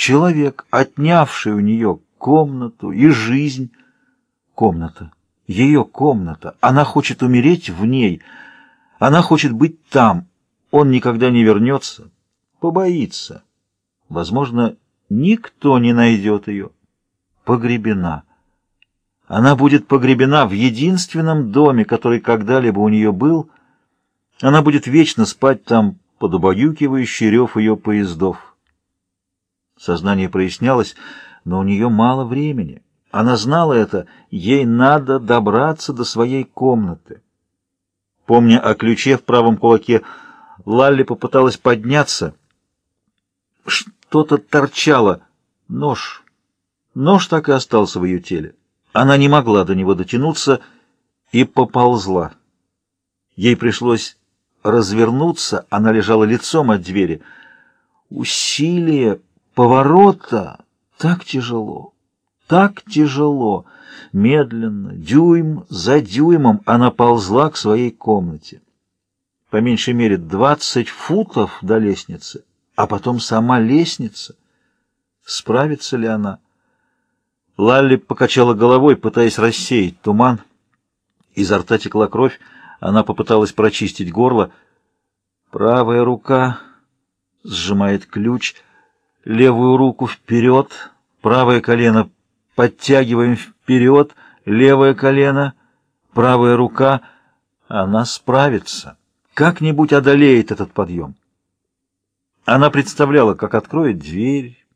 Человек, отнявший у нее комнату и жизнь. Комната. Ее комната. Она хочет умереть в ней. Она хочет быть там. Он никогда не вернется. Побоится. Возможно, никто не найдет ее. Погребена. Она будет погребена в единственном доме, который когда-либо у нее был. Она будет вечно спать там под убаюкивающий рев ее поездов. Сознание прояснялось, но у нее мало времени. Она знала это, ей надо добраться до своей комнаты. Помня о ключе в правом кулаке, Лалли попыталась подняться. Что-то торчало. Нож. Нож так и остался в ее теле. Она не могла до него дотянуться и поползла. Ей пришлось развернуться, она лежала лицом от двери. Усилие поворота так тяжело, так тяжело. Медленно, дюйм за дюймом она ползла к своей комнате. По меньшей мере двадцать футов до лестницы, а потом сама лестница. Справится ли она? Лалли покачала головой, пытаясь рассеять туман. Изо рта текла кровь, она попыталась прочистить горло. Правая рука сжимает ключ, левую руку вперед, правое колено подтягиваем вперед, левое колено, правая рука. Она справится, как-нибудь одолеет этот подъем. Она представляла, как откроет дверь,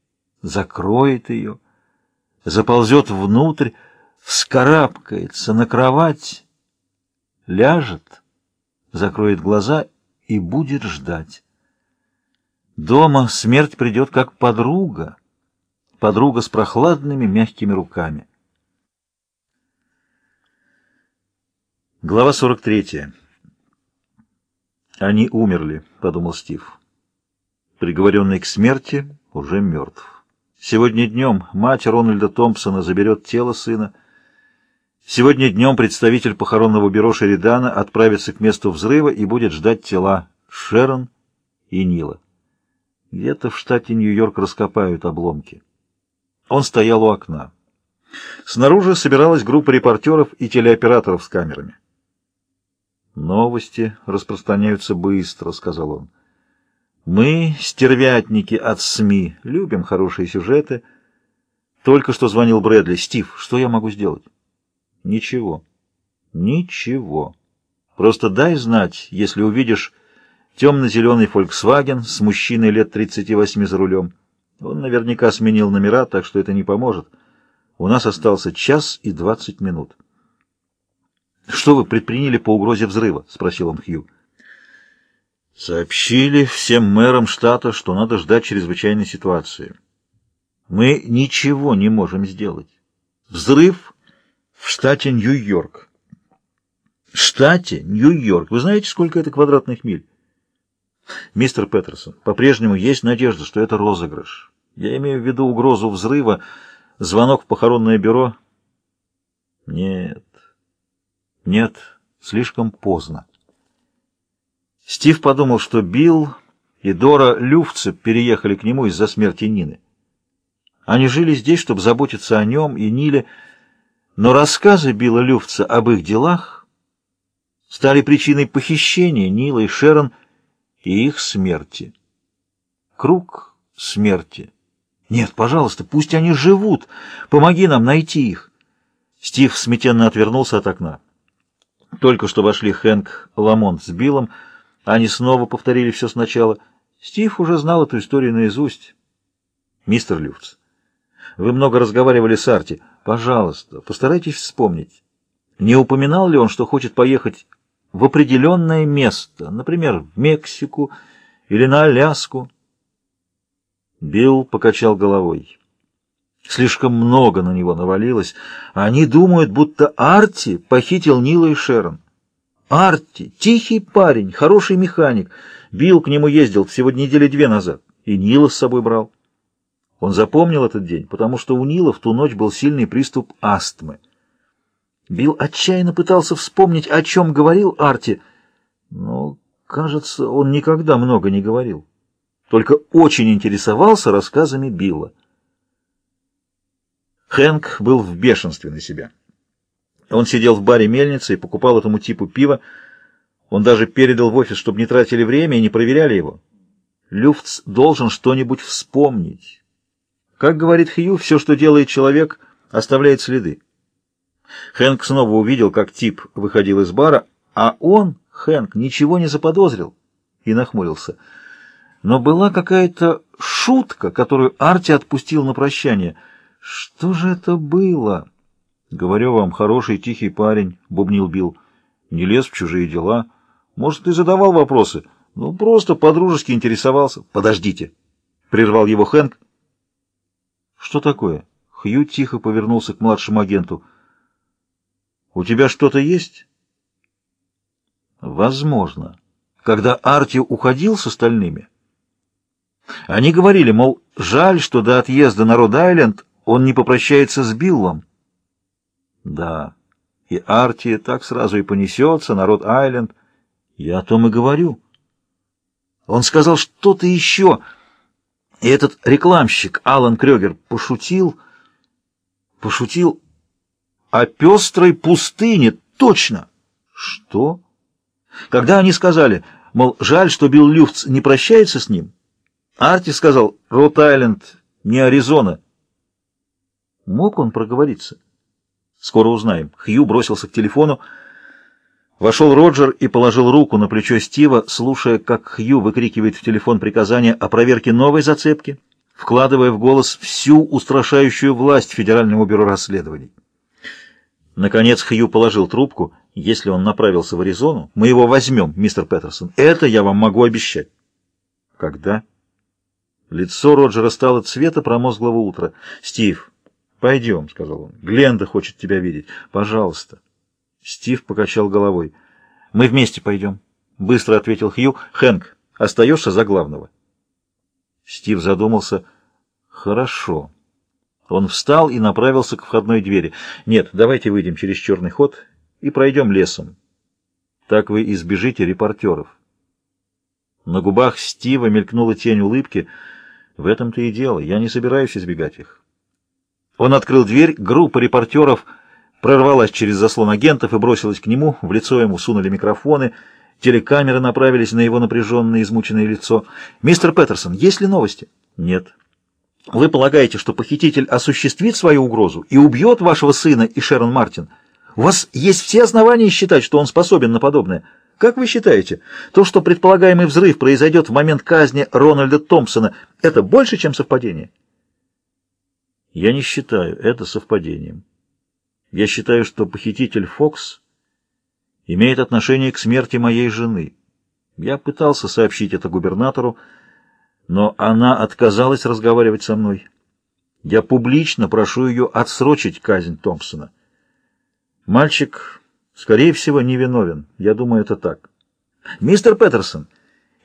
закроет ее, заползет внутрь, вскарабкается на кровать, ляжет, закроет глаза и будет ждать. Дома смерть придет как подруга, подруга с прохладными мягкими руками. Глава 43. «Они умерли», — подумал Стив. Приговоренный к смерти уже мертв. Сегодня днем мать Рональда Томпсона заберет тело сына. Сегодня днем представитель похоронного бюро Шеридана отправится к месту взрыва и будет ждать тела Шерон и Нила. Где-то в штате Нью-Йорк раскопают обломки. Он стоял у окна. Снаружи собиралась группа репортеров и телеоператоров с камерами. «Новости распространяются быстро», — сказал он. Мы, стервятники от СМИ, любим хорошие сюжеты. Только что звонил Брэдли. Стив, что я могу сделать? Ничего. Ничего. Просто дай знать, если увидишь темно-зеленый Volkswagen с мужчиной лет 38 за рулем. Он наверняка сменил номера, так что это не поможет. У нас остался час и двадцать минут. — Что вы предприняли по угрозе взрыва? — спросил он Хью. Сообщили всем мэрам штата, что надо ждать чрезвычайной ситуации. Мы ничего не можем сделать. Взрыв в штате Нью-Йорк. штате Нью-Йорк. Вы знаете, сколько это квадратных миль? Мистер Петерсон, по-прежнему есть надежда, что это розыгрыш. Я имею в виду угрозу взрыва, звонок в похоронное бюро. Нет, нет, слишком поздно. Стив подумал, что Билл и Дора Люфце переехали к нему из-за смерти Нины. Они жили здесь, чтобы заботиться о нем и Ниле, но рассказы Билла Люфца об их делах стали причиной похищения Нила и Шерон и их смерти. Круг смерти. Нет, пожалуйста, пусть они живут. Помоги нам найти их. Стив смятенно отвернулся от окна. Только что вошли Хэнк Ламонт с Биллом, они снова повторили все сначала. Стив уже знал эту историю наизусть. Мистер Люфтс, вы много разговаривали с Арти. Пожалуйста, постарайтесь вспомнить. Не упоминал ли он, что хочет поехать в определенное место, например, в Мексику или на Аляску? Билл покачал головой. Слишком много на него навалилось. Они думают, будто Арти похитил Нила и Шерон. Арти, тихий парень, хороший механик. Билл к нему ездил всего недели две назад. И Нила с собой брал. Он запомнил этот день, потому что у Нила в ту ночь был сильный приступ астмы. Билл отчаянно пытался вспомнить, о чем говорил Арти, но, кажется, он никогда много не говорил. только очень интересовался рассказами Билла. Хэнк был в бешенстве на себя. Он сидел в баре мельницы и покупал этому типу пиво. Он даже передал в офис, чтобы не тратили время и не проверяли его. Люфтс должен что-нибудь вспомнить. Как говорит Хью, все, что делает человек, оставляет следы. Хэнк снова увидел, как тип выходил из бара, а он, Хэнк, ничего не заподозрил и нахмурился. Но была какая-то шутка, которую Арти отпустил на прощание. Что же это было? Говорю вам, хороший, тихий парень, — бубнил Билл. Не лез в чужие дела. Может, ты задавал вопросы? Ну, просто подружески интересовался. Подождите, — прервал его Хэнк. Что такое? Хью тихо повернулся к младшему агенту. У тебя что-то есть? Возможно. Когда Арти уходил с остальными, они говорили, мол, жаль, что до отъезда на Род-Айленд он не попрощается с Биллом. Да, и Арти так сразу и понесется на Род-Айленд. Я о том и говорю. Он сказал что-то еще, и этот рекламщик Алан Крёгер пошутил, пошутил о пестрой пустыне, точно. Что? Когда они сказали, мол, жаль, что Билл Люфтс не прощается с ним, Арти сказал, Рот-Айленд, не Аризона. Мог он проговориться? Скоро узнаем. Хью бросился к телефону. Вошел Роджер и положил руку на плечо Стива, слушая, как Хью выкрикивает в телефон приказание о проверке новой зацепки, вкладывая в голос всю устрашающую власть Федерального бюро расследований. Наконец Хью положил трубку. Если он направился в Аризону, мы его возьмем, мистер Петерсон. Это я вам могу обещать. Когда? Лицо Роджера стало цвета промозглого утра. «Стив, пойдем», — сказал он. «Гленда хочет тебя видеть. Пожалуйста». Стив покачал головой. «Мы вместе пойдем», — быстро ответил Хью. «Хэнк, остаешься за главного». Стив задумался. «Хорошо». Он встал и направился к входной двери. «Нет, давайте выйдем через черный ход и пройдем лесом. Так вы избежите репортеров». На губах Стива мелькнула тень улыбки — в этом-то и дело. Я не собираюсь избегать их. Он открыл дверь, группа репортеров прорвалась через заслон агентов и бросилась к нему. В лицо ему сунули микрофоны. Телекамеры направились на его напряженное, измученное лицо. «Мистер Петерсон, есть ли новости?» «Нет». «Вы полагаете, что похититель осуществит свою угрозу и убьет вашего сына и Шерон Мартин? У вас есть все основания считать, что он способен на подобное?» Как вы считаете, то, что предполагаемый взрыв произойдет в момент казни Рональда Томпсона, это больше, чем совпадение? Я не считаю это совпадением. Я считаю, что похититель Фокс имеет отношение к смерти моей жены. Я пытался сообщить это губернатору, но она отказалась разговаривать со мной. Я публично прошу ее отсрочить казнь Томпсона. Мальчик Скорее всего, невиновен. Я думаю, это так. Мистер Петерсон,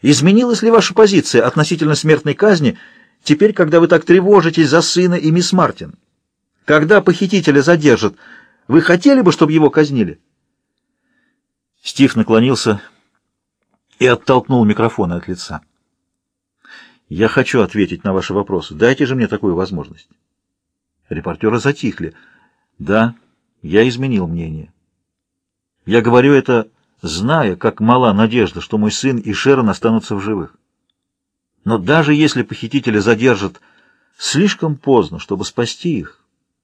изменилась ли ваша позиция относительно смертной казни теперь, когда вы так тревожитесь за сына и мисс Мартин? Когда похитителя задержат, вы хотели бы, чтобы его казнили? Стив наклонился и оттолкнул микрофон от лица. «Я хочу ответить на ваши вопросы. Дайте же мне такую возможность». Репортеры затихли. «Да, я изменил мнение». Я говорю это, зная, как мала надежда, что мой сын и Шерон останутся в живых. Но даже если похитители задержат слишком поздно, чтобы спасти их,